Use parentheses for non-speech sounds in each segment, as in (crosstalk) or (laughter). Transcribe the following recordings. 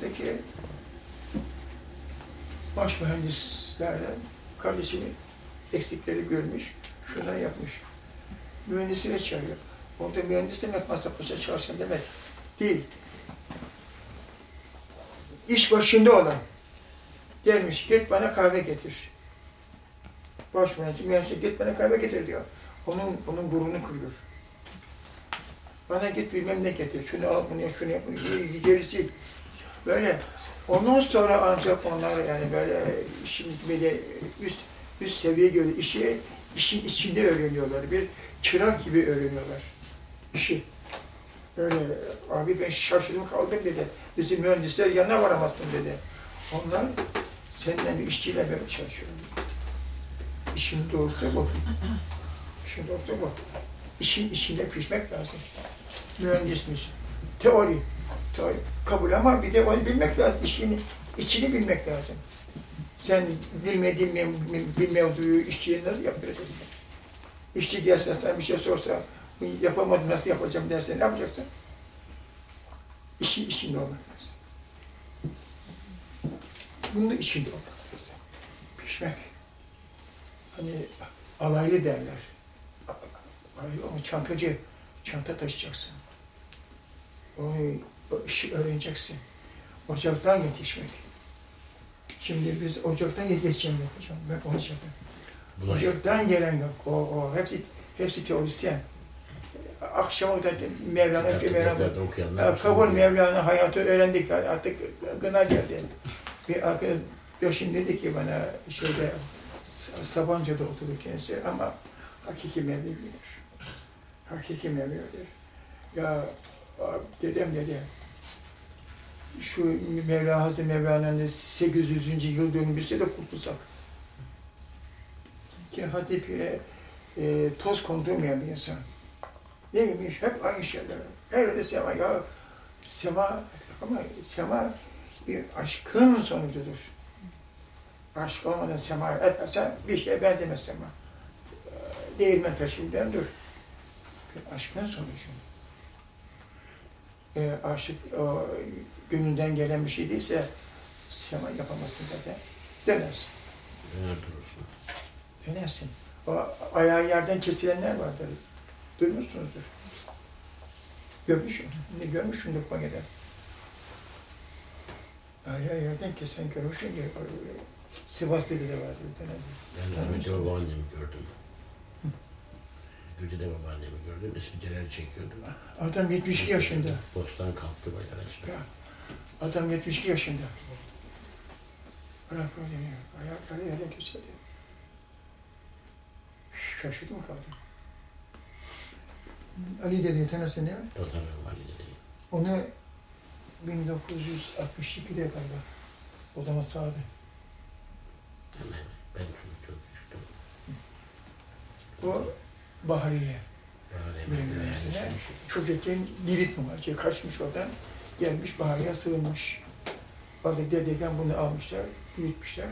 oradaki baş mühendislerden kardeşimin eksikleri görmüş, şuradan yapmış. Mühendisine çağırıyor. Orada mühendis demek masa paşa çalışan demek değil. İş başında olan gelmiş, git bana kahve getir. Baş mühendis, mühendis git bana kahve getir diyor. Onun, onun gururunu kırıyor. Bana git bilmem ne getir, şunu al, bunu şunu yap, gerisi böyle. Ondan sonra ancak onlar yani böyle şimdi de üst, üst seviye göre işi işin içinde öğreniyorlar. Bir çırak gibi öğreniyorlar işi. Öyle abi ben şaşırdım kaldım dedi. Bizim mühendisler yanına varamazsın dedi. Onlar seninle bir işçiyle beraber çalışıyor. İşin doğrusu bu. İşin doğrusu bu. İşin içinde pişmek lazım. Mühendismiş. Teori. Teori. Kabul ama bir de onu bilmek lazım. İşini, içini bilmek lazım. Sen bilmediğin mev, bir mevzuyu işçiye nasıl yaptıracaksın? İşçi gelse sana bir şey sorsa, yapamadım nasıl yapacağım derse ne yapacaksın? İşin içinde olmak lazım. Bunun içinde olmak lazım. Pişmek. Hani alaylı derler. Alaylı ama çantacı, çanta taşıyacaksın. O, o işi öğreneceksin. Ocaktan yetişmek. Şimdi biz ocaktan yetişeceğim yapacağım. Ben onu. Buna Ocaktan gelen yok. O, o hepsi, hepsi teorisyen. Akşama da Mevlana, işte Mevlana, kabul Mevlana hayatı öğrendik artık gına geldi. Bir arkadaşım dedi ki bana şeyde Sabancı'da oturur kendisi ama hakiki Mevli bilir. Hakiki Mevli bilir. Ya dedem dedi şu Mevla Hazreti Mevlana'nın 800. yıl dönmüşse de kurtulsak. Ki Hatip Pir'e e, toz kondurmayan bir insan. Neymiş? Hep aynı şeyler. Her yerde sema. Ya sema ama sema bir aşkın sonucudur. Aşk olmadan sema etmezsen bir şeye benzemez sema. Değirmen taşı dur. Bir aşkın sonucu. Ee, aşık o, gönlünden gelen bir şey değilse sema yapamazsın zaten. Dönersin. Döner durursun. Dönersin. O ayağı yerden kesilenler vardır. Duymuşsunuzdur. Görmüş mü? Ne görmüşsündür Konya'da. Ayağı yerden kesen görmüşsündür. Sivas'ta de vardı bir tane. Ben rahmetli babaannemi gördüm. Gücüde babaannemi gördüm. İsmi Celal çekiyordu. Adam 72 yaşında. Bostan kalktı bayağı. Ya, adam 72 yaşında. Bırak ya. Ayakları yerden kesildi. Şaşırdım kaldım. Ali dedi tanırsın ya. Tabii babaanne dedi. Onu 1962'de galiba. O zaman sağdı. Hemen ben çok, çok küçüktüm. O Bahriye. Babaannemi Benim yani üniversitede. Çocukken Girit numaracı kaçmış oradan. Gelmiş Bahriye sığınmış. Orada dededen bunu almışlar, büyütmüşler.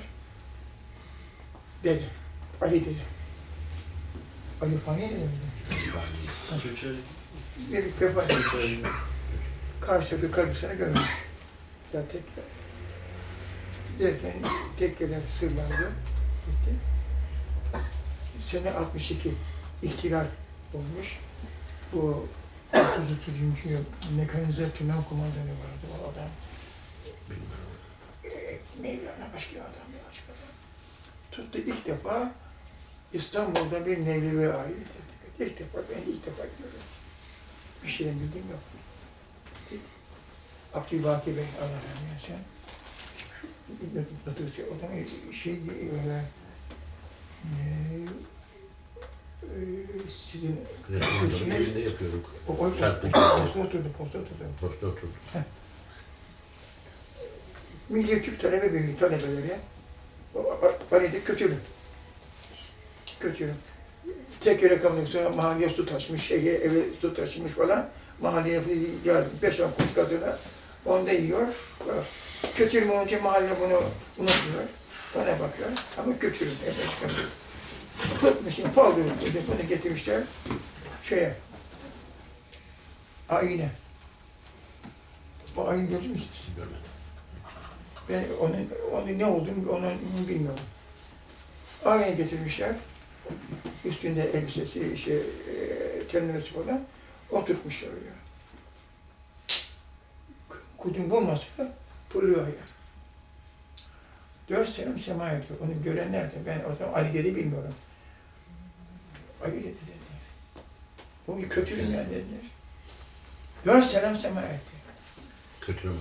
Dede, Ali dede. Ali Fani miydi? Türkçe Bir defa karşıdaki karısına görmüş. Ya tek derken tekkeler sırlandı. Gitti. Sene 62 ihtilal olmuş. Bu 30 30. yıl mekanize tümen kumandanı vardı o adam. Bilmiyorum. E, Mevlana başka adam ya başka adam. Tuttu ilk defa İstanbul'da bir Nevlevi ayini etti. İlk defa, ben ilk defa görüyorum. Bir şeyden bildiğim yok. Abdülbaki Bey, Allah rahmet eylesin. O da şey e, sizin Resmen Eşiniz- evinde yapıyorduk. o, o, Şartlı posta oturdu, posta oturdu. Posta oturduk. Milli Türk Talebe Birliği talebeleri valide götürün. Götürün. Tek kalmak sonra mahalleye su taşmış, şeye, eve su taşımış falan. Mahalleye yardım, beş on kuruş kadına onu da yiyor. Kötürüm olunca mahalle bunu unutmuyor. Bana bakıyor ama götürün eve Tutmuşum, paldırın dedi, bunu getirmişler şeye, ayine. O ayını gördün mü siz? Görmedim. Ben onun, onun ne olduğunu onu bilmiyorum. Aynı getirmişler. Üstünde elbisesi, şey, e, falan. Oturtmuşlar oraya. Kudüm bulmasa duruyor ya. Dört sene sema ediyor. Onu görenler de ben o zaman Ali dedi bilmiyorum. Ali dedi dediler. Bu kötüyüm ya dediler. Dört sene sema etti. Kötü mü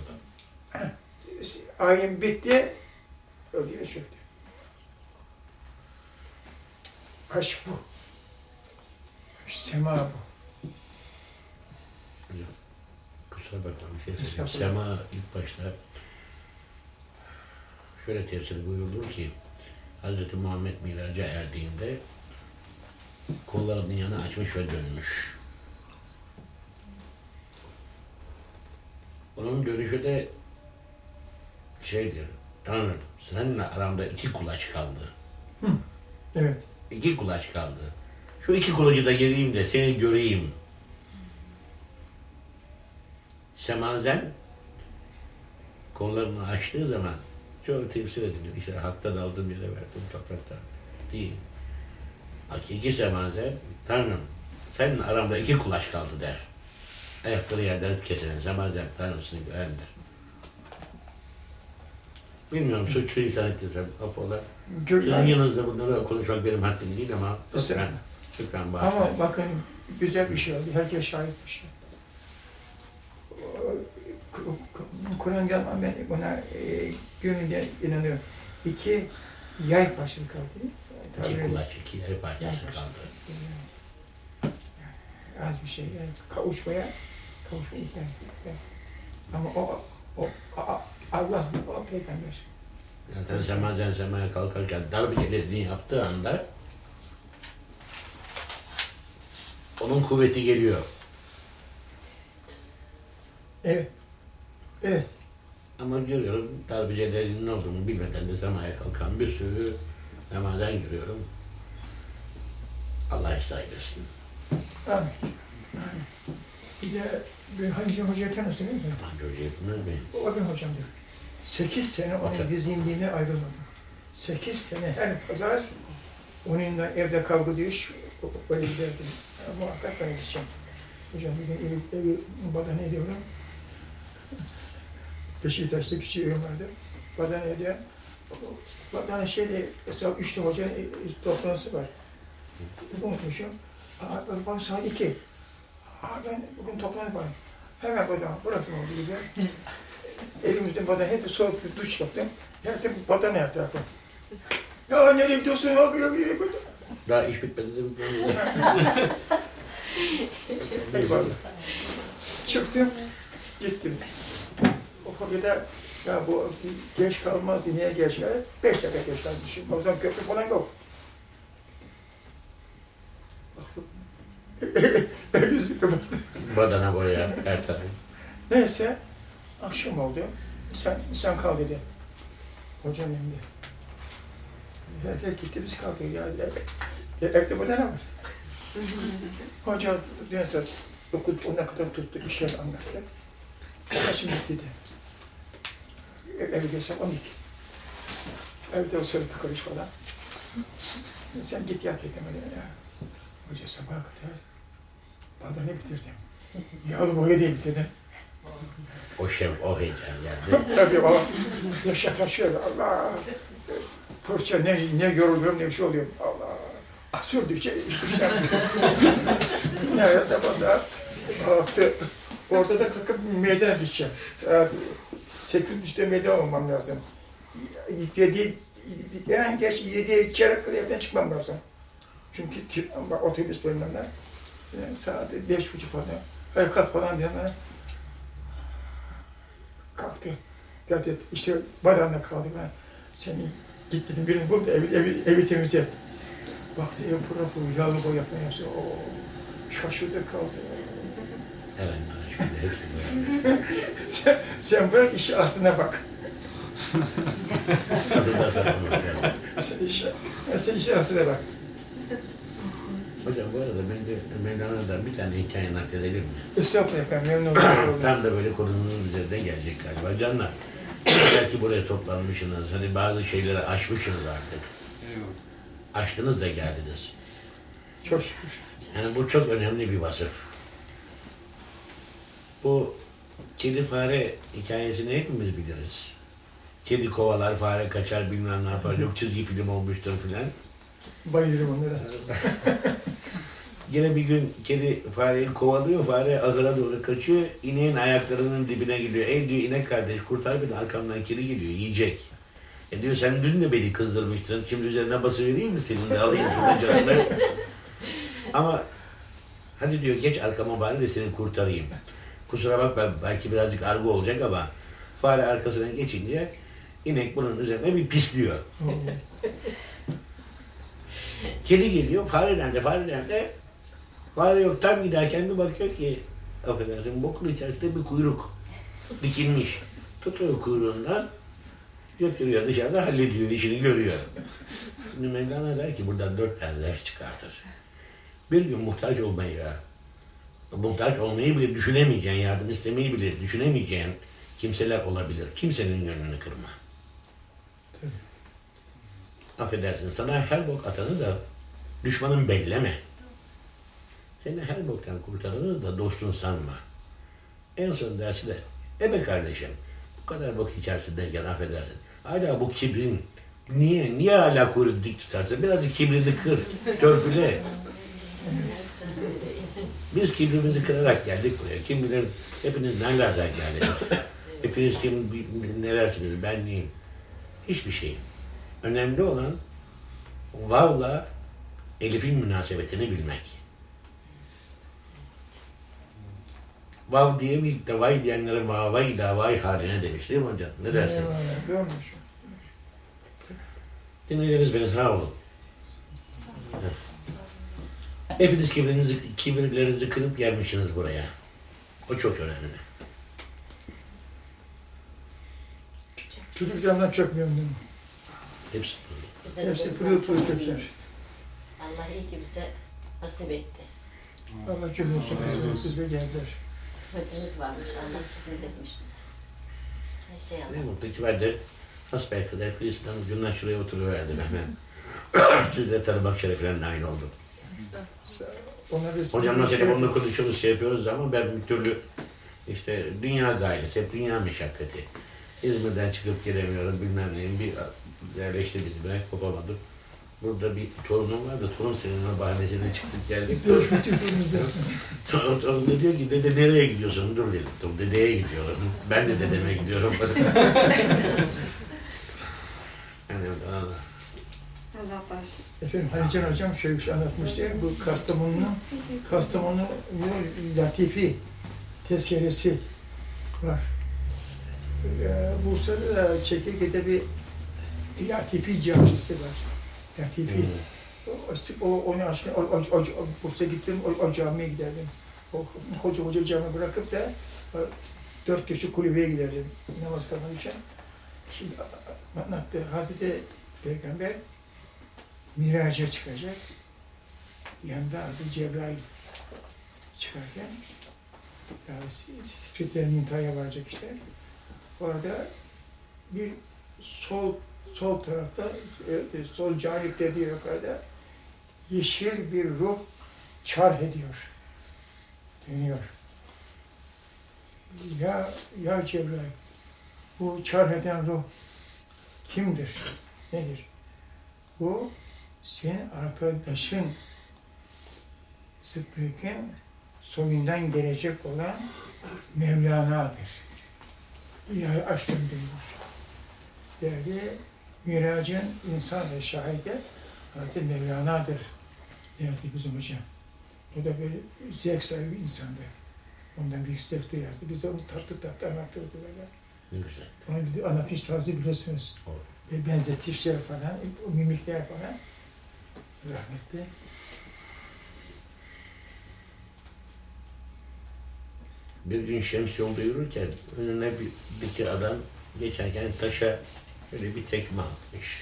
adam? Ayın bitti, öldüğüne çöktü. Aşk bu. Sema bu. Hocam, kusura bakma bir şey söyleyeyim. Sema ilk başta şöyle tefsir buyurulur ki Hz. Muhammed miraca erdiğinde kollarını yana açmış ve dönmüş. Onun dönüşü de şeydir, Tanrım seninle aramda iki kulaç kaldı. Evet. İki kulaç kaldı. Şu iki kulacı da geleyim de seni göreyim. Semazen kollarını açtığı zaman çok tefsir edilir. İşte haktan aldım yere verdim topraktan. Değil. Hakiki semazen Tanrım senin aramda iki kulaç kaldı der. Ayakları yerden kesilen semazen Tanrısını görendir. Bilmiyorum suçlu insan ettiysem affola. Sizin yanınızda bunları konuşmak benim haddim değil ama şükran, şükran bağışlayın. Ama bakın güzel bir şey oldu. Herkes şahit bir şey. Kur'an gelmem ben buna e, gönlünden inanıyorum. İki yay parçası kaldı. İki Tabii kulaç, iki el parçası Yay kaldı. Yani az bir şey yani kavuşmaya kavuşmaya yani. yani. Ama o, o a- Allah o peygamber. Zaten semazen semaya kalkarken darbecelerini yaptığı anda onun kuvveti geliyor. Evet. Evet. Ama görüyorum darbecelerin ne olduğunu bilmeden de semaya kalkan bir sürü semazen görüyorum. Allah ıslah eylesin. Amin. Amin. Bir de ben hangi hocayı tanıyorsun değil mi? Hangi bilmez miyim? O benim hocam diyor. Sekiz sene onun Hocam. dizinliğine ayrılmadım. Sekiz sene her pazar onunla evde kavga diyor, öyle giderdim. Muhakkak ben gideceğim. Hocam bir gün evi, evi badana ediyorum. (laughs) Beşiktaş'ta küçük evim vardı. Badana ediyorum. Badana şeyde, mesela üçte hocanın e, toplantısı var. Unutmuşum. Bak saat iki. Aa, ben bugün toplantı var. Hemen badana bıraktım onu gibi. Elimizden badana hep soğuk bir duş yaptım. Yaktım badana yaktı yaptım. Ya nereye gidiyorsun? Yok yok yok. Daha iş bitmedi de bitmedi. Çıktım, gittim. O kapıda ya bu geç kalmazdı, niye geç kaldı? Beş dakika geç kaldı. Şimdi o zaman köprü falan yok. Baktım. (laughs) El yüz bir baktım. Badana boya her tarafı. Neyse, akşam oldu. Sen, sen kal dedi. Hocam emdi. Herkes gitti, biz kalktık. Ya, ya, evde badana var. (laughs) Hoca neyse, dokuz, ona kadar tuttu, bir şey anlattı. Şimdi dedi. Ev, eve geçsem 12. Evde o sırık karış falan. Sen git yat dedim öyle ya. Hoca sabaha kadar badana bitirdim. Yağlı boya diye bitirdim. O şev, o heyecan geldi. (laughs) Tabii o yaşa taşıyor. Allah! Fırça ne, ne yoruluyorum ne bir şey oluyor. Allah! Sürdükçe işte. ne sabah saat altı. Orada da kalkıp meydana gideceğim. Saat sekiz buçukta meydan olmam lazım. Yedi, en geç yedi çeyrek kadar evden çıkmam lazım. Çünkü tip- bak, otobüs bölümler. Yani saat beş buçuk falan. Hadi kalk falan hemen kalktı. Dedi işte baranda kaldı ben. Seni gittin birini bul da evi, evi, evi temizlet. Baktı ev pırıl yağlı boy yapıyorsa o şaşırdı kaldı. Hemen sen, sen bırak işi aslına bak. Sana. Sen işe, sen işi aslına bak. Hocam bu arada ben de Mevlana'dan bir tane hikaye nakledelim mi? Estağfurullah efendim memnun oldum. Tam da böyle konunun üzerine gelecek galiba. Canlar, Belki buraya toplanmışsınız. Hani bazı şeyleri aşmışsınız artık. Eyvallah. Aştınız da geldiniz. Çok şükür. Yani bu çok önemli bir vasıf. Bu kedi fare hikayesini hepimiz biliriz. Kedi kovalar, fare kaçar bilmem ne yapar. Yok çizgi film olmuştur filan. Bayılırım onlara. (laughs) Yine bir gün kedi fareyi kovalıyor. Fare ahıra doğru kaçıyor. İneğin ayaklarının dibine gidiyor. Ey diyor inek kardeş kurtar beni arkamdan kedi geliyor yiyecek. E diyor sen dün de beni kızdırmıştın. Şimdi üzerine bası vereyim mi senin de alayım şuradan canını. (laughs) Ama hadi diyor geç arkama bari de seni kurtarayım. Kusura bakma belki birazcık argo olacak ama fare arkasına geçince inek bunun üzerine bir pisliyor. (laughs) Kedi geliyor, fare nerede, fare nerede? Fare yok, tam giderken bir bakıyor ki, affedersin, bokun içerisinde bir kuyruk dikilmiş. Tutuyor kuyruğundan, götürüyor dışarıda hallediyor, işini görüyor. Şimdi Mevlana der ki buradan dört tane ders çıkartır. Bir gün muhtaç olmayı, muhtaç olmayı bile düşünemeyeceğin, yardım istemeyi bile düşünemeyeceğin kimseler olabilir. Kimsenin gönlünü kırma. Affedersin sana her bok atanı da düşmanın belleme. Seni her boktan kurtaranı da dostun sanma. En son dersi de e be kardeşim bu kadar bok içerisindeyken affedersin. Hala bu kibrin niye niye hala kuyruğu dik tutarsın? Birazcık kibrini kır, törpüle. (laughs) Biz kibrimizi kırarak geldik buraya. Kim bilir hepiniz nerelerden geldiniz. (laughs) Hepiniz kim nelersiniz ben neyim. Hiçbir şey. Önemli olan vavla elifin münasebetini bilmek. Vav diye bir davay diyenlere vavay davay haline demiş değil mi hocam? Ne dersin? Eyvallah, görmüş. Dinlediniz beni sağ olun. Hepiniz kibirinizi, kibirlerinizi kırıp gelmişsiniz buraya. O çok önemli. Çocuklarımdan çok memnunum. Hepsi. De Hepsi pırıl pırıl çocuklar. Allah iyi ki bize nasip etti. Allah cümlesi Allah razı kızım olsun. kız ve geldiler. Kısmetimiz varmış. Allah kısmet etmiş bize. Her şey Ne Allah. mutlu ki ben de hasbelkader Kristan ucundan şuraya oturuverdim hemen. Siz de tanımak şerefine nail oldum. Ona da Hocamla şey- telefonda konuşuyoruz, şey yapıyoruz ama ben bir türlü işte dünya gailesi, hep dünya meşakkati. İzmir'den çıkıp gelemiyorum, bilmem neyim. Bir yerleşti bizi, ben kopamadım. Burada bir torunum vardı, torun seninle bahanesiyle çıktık geldik. Torun, (laughs) torun da diyor ki, dede nereye gidiyorsun? Dur dedim, dur dedeye gidiyorum. Ben de dedeme gidiyorum. (laughs) yani Allah. Allah bağışlasın. Efendim Halican Hocam şöyle bir şey anlatmıştı. Bu Kastamonu'nun Kastamonu Latifi tezkeresi var. Ee, Bursa'da da Çekirge'de bir Latifi camisi var. Latifi. O, o, onu aşkına, o, o, o, Bursa'ya gittim, o, o camiye giderdim. O koca koca cami bırakıp da o, dört köşe kulübeye giderdim namaz kılmak için. Şimdi anlattı Hazreti Peygamber miraca çıkacak. Yanında Hazreti Cebrail çıkarken Fitre'nin müntahaya varacak işte. Orada bir sol sol tarafta e, sol canipte bir yukarıda yeşil bir ruh çar ediyor. Dönüyor. Ya ya Cebrail bu çar eden ruh kimdir? Nedir? Bu senin arkadaşın Sıddık'ın soyundan gelecek olan Mevlana'dır. İlahi açtım diyor. Derdi miracın insan ve şahide Hazreti Mevlana'dır derdi bizim hocam. O da böyle zevk sahibi insandı. Ondan büyük zevk duyardı. Biz de onu tatlı tatlı anlattırdı böyle. Ne güzel. Onun bir anlatış tarzı biliyorsunuz. Doğru. Bir benzetişler falan, mimikler falan. Rahmetli. Bir gün Şems yolda yürürken önüne bir, bir iki adam geçerken taşa böyle bir tekme atmış.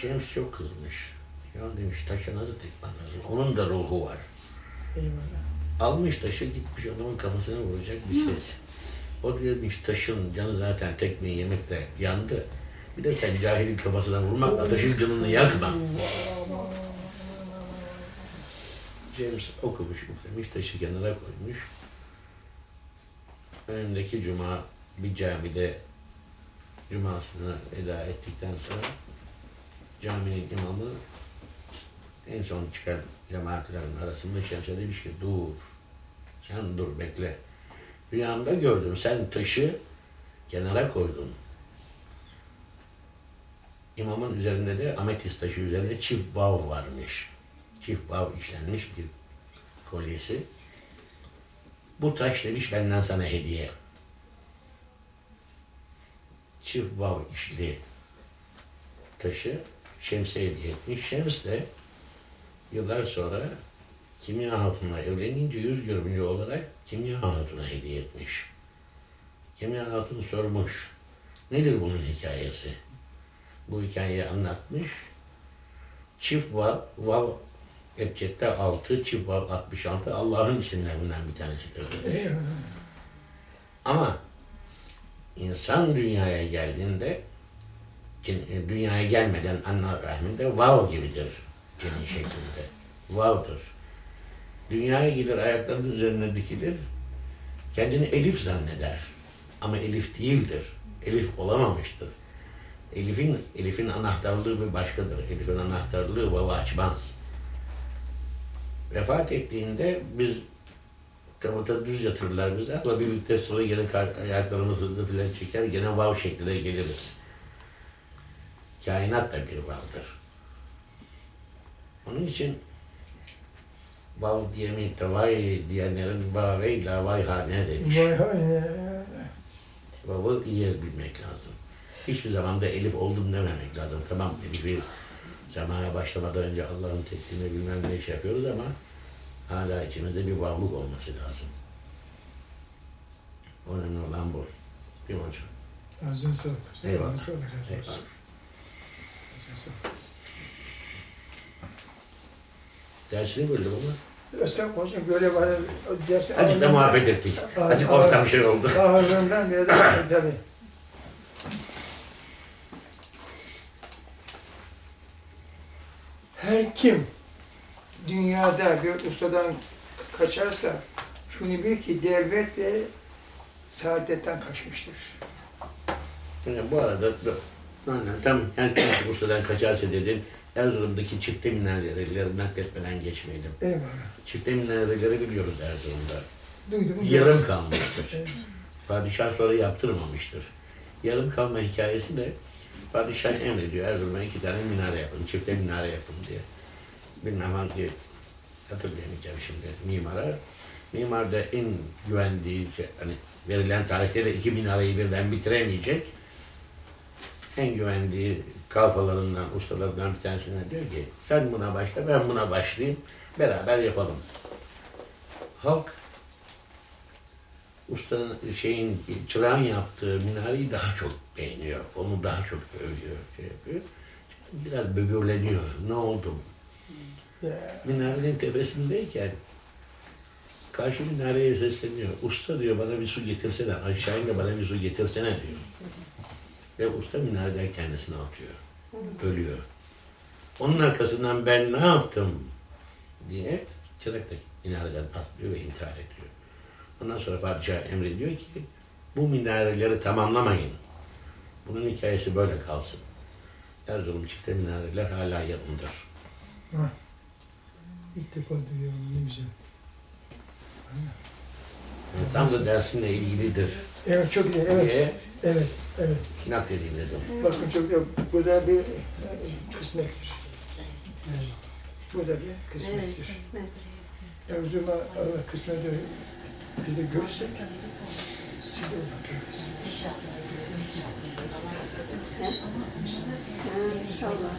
Şems çok kızmış. Ya demiş taşa nasıl tekme atarsın? Onun da ruhu var. Eyvallah. Almış taşı gitmiş adamın kafasına vuracak bir ses. O demiş taşın canı zaten tekmeyi yemekle yandı. Bir de sen cahilin kafasına vurmakla taşın canını yakma. James okumuş demiş, taşı kenara koymuş. Önündeki cuma bir camide cumasını eda ettikten sonra caminin imamı en son çıkan cemaatlerin arasında Şems'e demiş ki dur, sen dur bekle. Rüyamda gördüm sen taşı kenara koydun. İmamın üzerinde de ametist taşı üzerinde çift vav varmış. Çift vav işlenmiş bir kolyesi. Bu taş demiş benden sana hediye. Çift vav işli taşı Şems'e hediye etmiş. Şems de yıllar sonra Kimya Hatun'la evlenince yüz görümlü olarak Kimya Hatun'a hediye etmiş. Kimya Hatun sormuş. Nedir bunun hikayesi? Bu hikayeyi anlatmış. Çift vav, vav Ebced'de 6, çift vav 66 Allah'ın isimlerinden bir tanesidir. Ama insan dünyaya geldiğinde e, dünyaya gelmeden anne rahminde vav gibidir cenin şeklinde. Vav'dır. Dünyaya gelir ayaklarının üzerine dikilir. Kendini Elif zanneder. Ama Elif değildir. Elif olamamıştır. Elif'in Elif'in anahtarlığı bir başkadır. Elif'in anahtarlığı vav'ı açmaz. Vefat ettiğinde biz tabuta düz yatırırlar bizi ama bir müddet sonra gene kar- ayaklarımız hızlı filan çeker gene vav şekline geliriz. Kainat da bir vavdır. Onun için vav diyemeyip de vay diyenlerin vay la vay haline demiş. Vay haline. Vav'ı iyi bilmek lazım. Hiçbir zaman da elif oldum dememek lazım. Tamam elifi zamana başlamadan önce Allah'ın tekliğini bilmem ne iş yapıyoruz ama hala içimizde bir vavluk olması lazım. Önemli olan bu. Değil mi hocam? Ağzına sağlık. Eyvallah. Ağzına sağlık. Ağzına sağlık. Dersini böldüm ama. Estağfurullah hocam böyle var. Azıcık da ağırlığından- muhabbet ettik. Azıcık ortam şey oldu. Ağırlığından daha (coughs) tabii. Her kim dünyada bir ustadan kaçarsa şunu bil ki devlet ve saadetten kaçmıştır. Yani bu arada aynen tam yani tam Bursa'dan kaçarsa dedim. Erzurum'daki çifte minareleri nakletmeden geçmeydim. Eyvallah. Çifte minareleri biliyoruz Erzurum'da. Duydum. Yarım kalmıştır. Padişah sonra yaptırmamıştır. Yarım kalma hikayesi de padişah emrediyor Erzurum'a iki tane minare yapın, çifte minare yapın diye. Bilmem hangi hatırlayamayacağım şimdi mimara. Mimar da en güvendiği, şey, hani verilen tarihte de iki minareyi birden bitiremeyecek. En güvendiği kalfalarından, ustalarından bir tanesine diyor ki sen buna başla, ben buna başlayayım, beraber yapalım. Halk ustanın şeyin çırağın yaptığı minareyi daha çok beğeniyor. Onu daha çok övüyor, şey yapıyor. Biraz böbürleniyor. Ne oldu? Ya, Minarenin tepesindeyken karşı minareye sesleniyor. Usta diyor bana bir su getirsene. Aşağı in de bana bir su getirsene diyor. Ve usta minareden kendisini atıyor. Ölüyor. Onun arkasından ben ne yaptım diye çırak da minareden atlıyor ve intihar ediyor. Ondan sonra padişah emrediyor ki bu minareleri tamamlamayın. Bunun hikayesi böyle kalsın. Erzurum çifte minareler hala yanındır. ilk defa duyuyorum ne güzel. Yani tam da dersinle ilgilidir Evet çok güzel. Evet, diye evet, evet. nakledeyim dedim. Bakın çok güzel. Bu da bir e, kısmettir. Bu da bir kısmettir. kısmet. Erzurum'a Allah kısmet bir de görürsek siz de görürsünüz. İnşallah.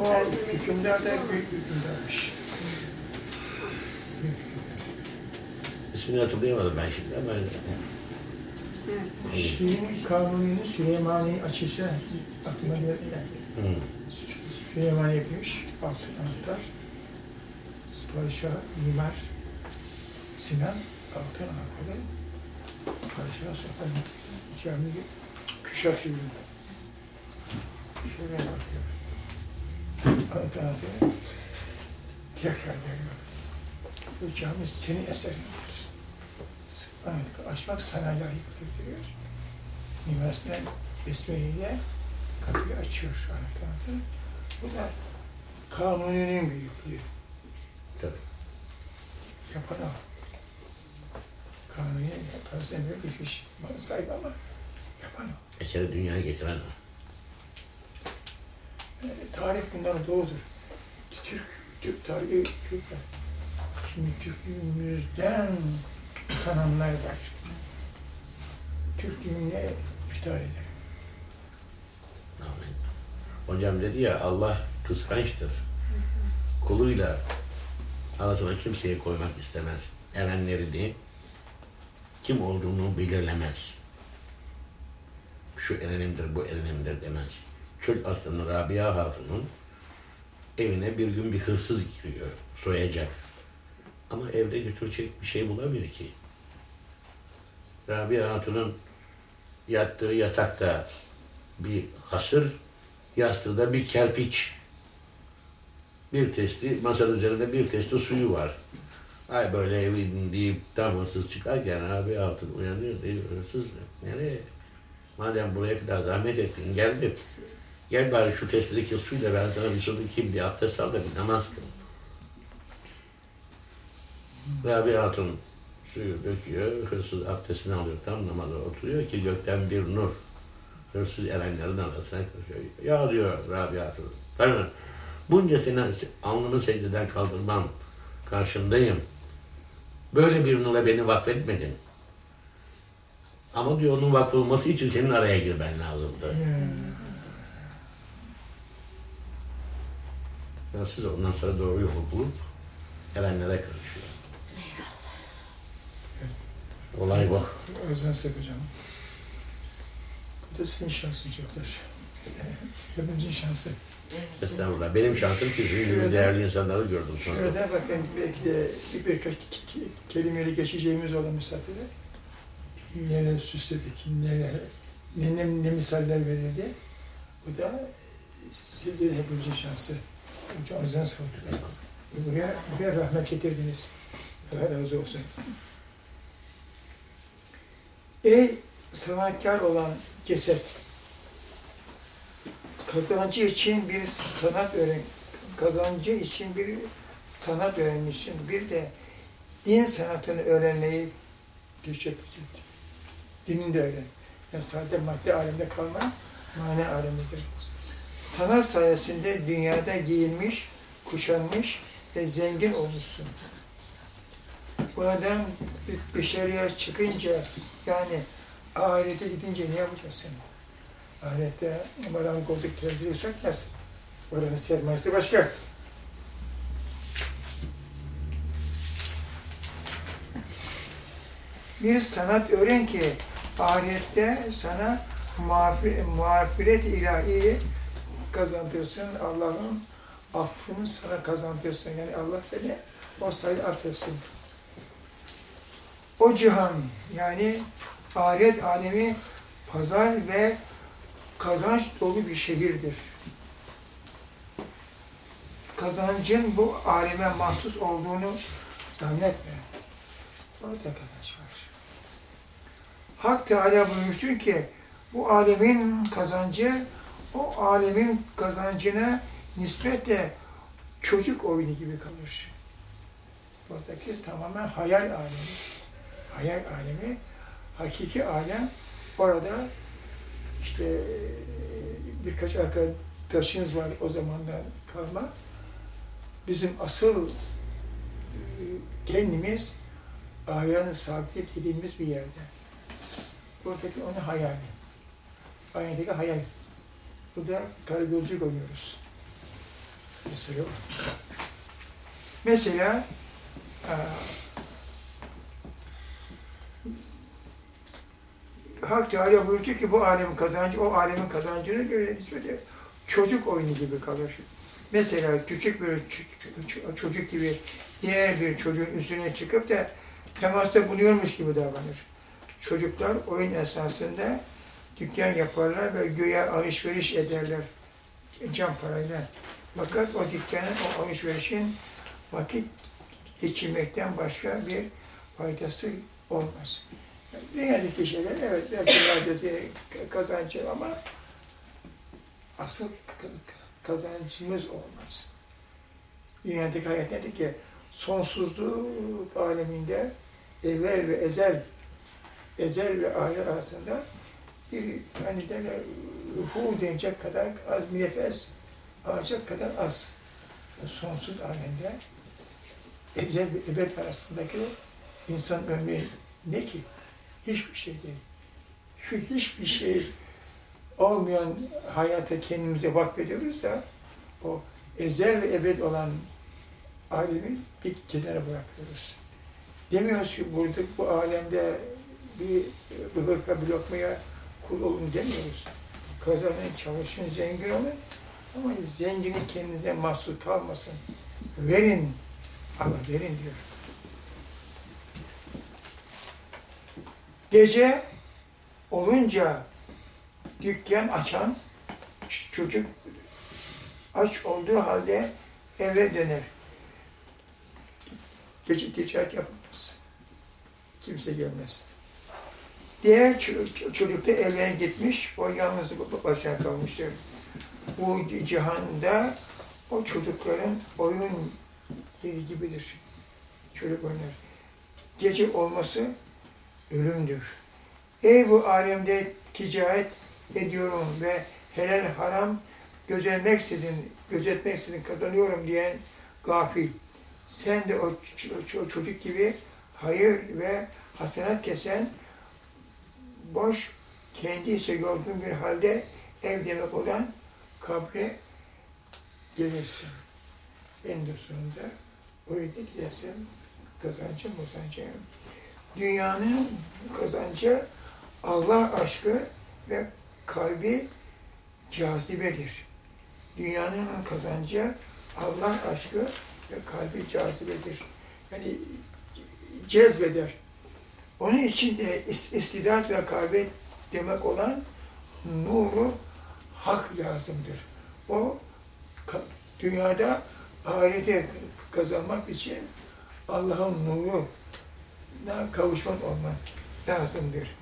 O hükümdar da büyük hükümdar. İsmini hatırlayamadım ben şimdi ama Şeyin kanununu Süleymani açısı aklıma geldi yani. hı. Süleymani yapmış, altın anahtar. Padişah, mimar, Sinan, altın anahtarı. Padişah Sultan cami küşaf gibi. Şöyle bakıyor. Anlatıyor. Tekrar geliyor. Bu cami senin eserindir. Anlatık, açmak sana layıktır diyor. Mimarisinden besmeleyle kapıyı açıyor anlatıyor. Bu da kanuninin büyüklüğü. Tabii. Yapan o. Kanuni yaparsa böyle bir iş. Bana sahip ama yapan o. Eseri dünyaya getiren o. Yani tarih bundan doludur. Türk, Türk tarihi Türkler. Şimdi Türklüğümüzden utananlar var. Türklüğüne iftihar eder. Amin. Hocam dedi ya Allah kıskançtır. Kuluyla arasına kimseye koymak istemez. Erenlerini kim olduğunu belirlemez. Şu erenimdir, bu erenimdir demez. Çöl aslanı Rabia Hatun'un evine bir gün bir hırsız giriyor, soyacak. Ama evde götürecek bir şey bulamıyor ki. Rabia Hatun'un yattığı yatakta bir hasır, yastığı bir kerpiç. Bir testi, masanın üzerinde bir testi suyu var. Ay böyle evin deyip tam hırsız çıkarken abi hatun uyanıyor değil hırsız nereye? Madem buraya kadar zahmet ettin geldin. Gel bari şu testideki suyla ben sana bir su dökeyim bir abdest al da bir namaz kıl. Rabia Hatun suyu döküyor, hırsız abdestini alıyor, tam namaza oturuyor ki gökten bir nur hırsız erenlerin arasına koşuyor. Ya diyor Rabia Hatun, bunca sene alnını secdeden kaldırmam, karşındayım. Böyle bir nura beni vakfetmedin. Ama diyor onun vakfolması için senin araya girmen lazımdı. Hırsız ondan sonra doğru yolu bulup erenlere karışıyor. Olay bu. Ağzına sökeceğim. Bu da senin şansın çocuklar. Hepimizin şansı. Estağfurullah. Benim şansım ki sizin gibi değerli insanları gördüm sonra. Şurada bakın belki de bir birkaç kelimeyle geçeceğimiz olan misafire neler süsledik, neler, ne, ne, ne misaller verildi. Bu da sizin hepimizin şansı. Çok ağzına sağlık. Buraya, buraya rahmet getirdiniz. Allah razı olsun. Ey sanatkar olan ceset, kazancı için bir sanat öğren, kazancı için bir sanat öğrenmişsin. Bir de din sanatını öğrenmeyi teşebbüs et. Dinini de öğren. Yani sadece madde alemde kalma, mane alemindedir. Sanat sayesinde dünyada giyinmiş, kuşanmış ve zengin olmuşsun. Buradan dışarıya çıkınca yani ahirete gidince ne yapacaksın? Ahirette marangozluk terziyi sökmez. Oranın sermayesi başka. Bir sanat öğren ki ahirette sana mağfir, mağfiret ilahiyi kazandırsın. Allah'ın affını sana kazandırsın. Yani Allah seni o sayede affetsin. O cihan yani ahiret alemi pazar ve kazanç dolu bir şehirdir. Kazancın bu aleme mahsus olduğunu zannetme. Orada kazanç var. Hak Teala buyurmuştur ki bu alemin kazancı o alemin kazancına nispetle çocuk oyunu gibi kalır. Buradaki tamamen hayal alemi. Hayal alemi, hakiki alem orada işte birkaç arkadaşımız var o zamandan kalma. Bizim asıl e, kendimiz ayağını sabit dediğimiz bir yerde. Buradaki onun hayali. Ayağındaki hayal. Burada karagözlük oynuyoruz. Mesela. Mesela Hak Teala buyurdu ki bu alemin kazancı, o alemin kazancına göre nispete çocuk oyunu gibi kalır. Mesela küçük bir çocuk gibi diğer bir çocuğun üstüne çıkıp da temasta buluyormuş gibi davranır. çocuklar oyun esasında dükkan yaparlar ve göğe alışveriş ederler. Can parayla. Fakat o dükkanın, o alışverişin vakit geçirmekten başka bir faydası olmaz. Dünyadaki şeyler evet belki faydası kazancı ama asıl kazancımız olmaz. Dünyadaki hayat nedir ki? Sonsuzluk aleminde evvel ve ezel, ezel ve ahiret arasında bir hani derler hu denecek kadar az bir nefes alacak kadar az. Sonsuz alemde ezel ve ebed arasındaki insan ömrü ne ki? Hiçbir şey değil. Şu hiçbir şey olmayan hayata kendimize vakfediyoruz da o ezel ve ebed olan alemi bir kenara bırakıyoruz. Demiyoruz ki burada bu alemde bir, bir hırka bir lokmaya kul olun demiyoruz. Kazanın, çalışın, zengin olun ama zengini kendinize mahsur kalmasın. Verin, ama verin diyor. Gece olunca dükkan açan çocuk aç olduğu halde eve döner. Gece ticaret yapamaz. Kimse gelmez. Diğer çocuk da evlerine gitmiş, o yalnız başına kalmıştır. Bu cihanda o çocukların oyun yeri gibidir. Çocuk oynar. Gece olması ölümdür. Ey bu alemde ticaret ediyorum ve helal haram gözetmeksizin, gözetmeksizin kazanıyorum diyen gafil. Sen de o çocuk gibi hayır ve hasenat kesen boş, kendi ise yorgun bir halde ev demek olan kabre gelirsin. En sonunda oraya da gidersin. Kazancın, bozancın. Dünyanın kazancı Allah aşkı ve kalbi cazibedir. Dünyanın kazancı Allah aşkı ve kalbi cazibedir. Yani cezbeder. Onun için de is- istidat ve kalbi demek olan nuru hak lazımdır. O dünyada ahirete kazanmak için Allah'ın nuruna kavuşman olman lazımdır.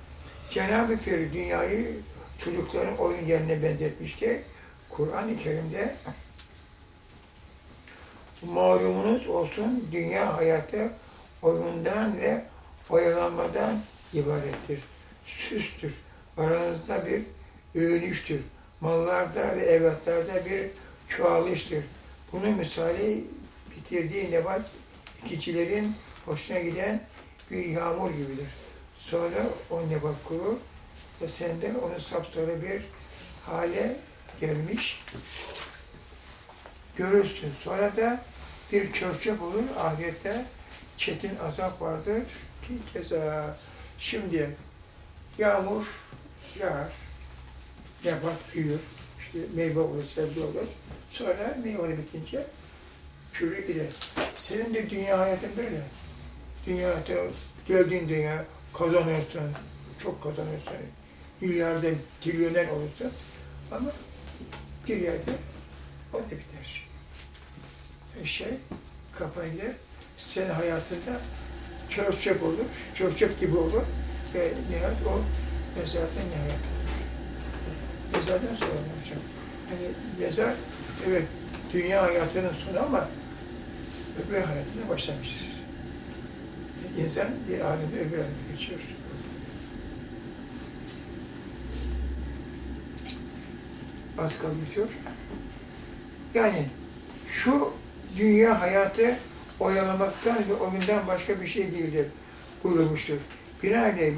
Cenab-ı Pir dünyayı çocukların oyun yerine benzetmiş ki Kur'an-ı Kerim'de malumunuz olsun dünya hayatı oyundan ve oyalanmadan ibarettir. Süstür. Aranızda bir övünüştür. Mallarda ve evlatlarda bir çoğalıştır. Bunun misali bitirdiği nebat ikicilerin hoşuna giden bir yağmur gibidir. Sonra o nebat kurur ve sen de onu sapsarı bir hale gelmiş görürsün. Sonra da bir çöpçep olur ahirette çetin azap vardır ki keza şimdi yağmur yağar, nebat büyür, işte meyve olur, sebze olur. Sonra meyve bitince çürü gider. Senin de dünya hayatın böyle. Dünya hayatı, geldiğin dünya kazanıyorsun, çok kazanıyorsun. Milyarder, trilyoner olursun. Ama bir yerde o da biter. Her şey kafayla senin hayatında çöp çöp olur, çöp çöp gibi olur ve nihayet o mezarda nihayet olur. Mezardan sonra olacak? Yani mezar, evet dünya hayatının sonu ama öbür hayatına başlamıştır. İnsan bir alemde öbür aleme geçiyor. Az kaldı bitiyor. Yani şu dünya hayatı oyalamaktan ve oyundan başka bir şey değildir buyurulmuştur. Binaenaleyh buna